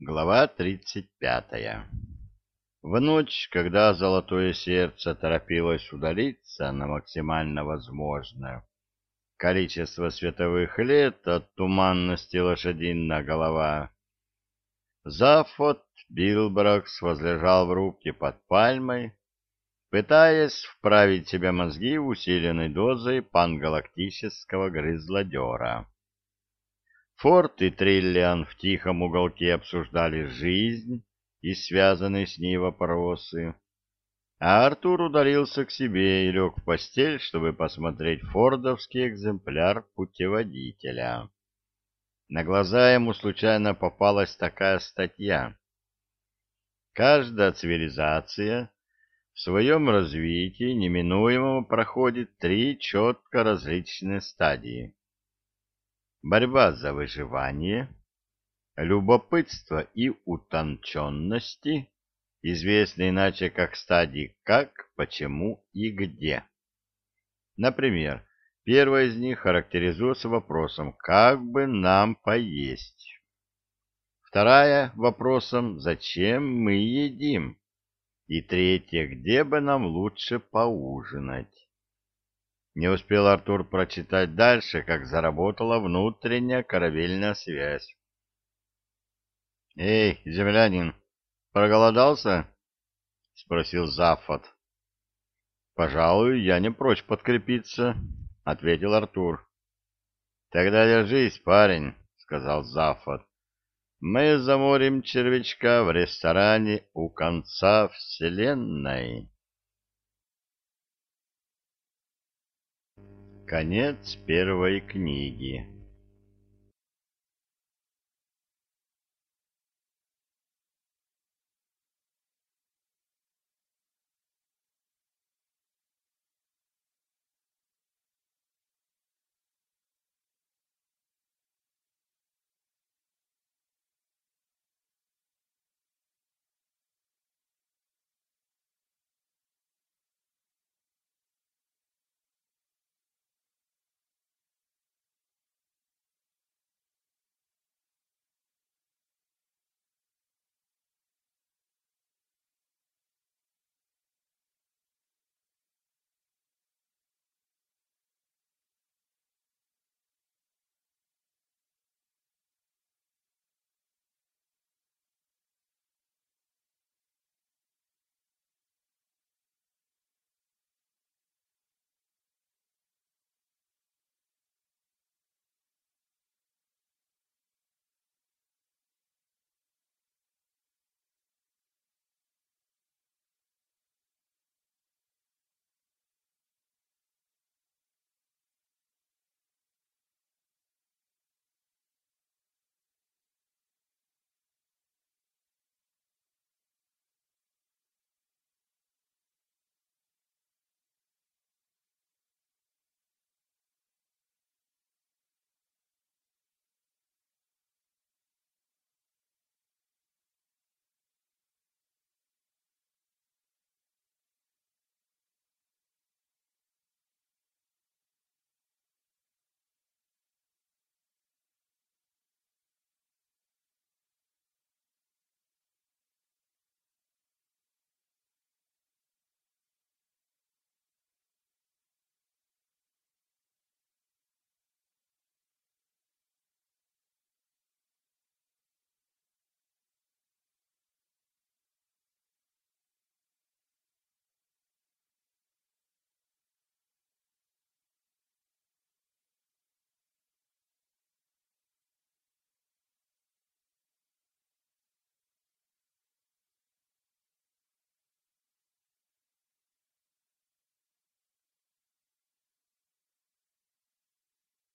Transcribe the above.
Глава тридцать пятая В ночь, когда золотое сердце торопилось удалиться на максимально возможное количество световых лет от туманности лошадиная голова, Зафот Билбракс возлежал в рубке под пальмой, пытаясь вправить себе мозги усиленной дозой пангалактического грызлодера. Форд и Триллиан в тихом уголке обсуждали жизнь и связанные с ней вопросы, а Артур удалился к себе и лег в постель, чтобы посмотреть фордовский экземпляр путеводителя. На глаза ему случайно попалась такая статья. Каждая цивилизация в своем развитии неминуемо проходит три четко различные стадии борьба за выживание, любопытство и утонченности, известны иначе как стадии «как», «почему» и «где». Например, первая из них характеризуется вопросом «как бы нам поесть?». Вторая — вопросом «зачем мы едим?». И третья — где бы нам лучше поужинать? Не успел Артур прочитать дальше, как заработала внутренняя корабельная связь. «Эй, землянин, проголодался?» — спросил Зафот. «Пожалуй, я не прочь подкрепиться», — ответил Артур. «Тогда держись, парень», — сказал Зафот. «Мы заморим червячка в ресторане у конца вселенной». Конец первой книги.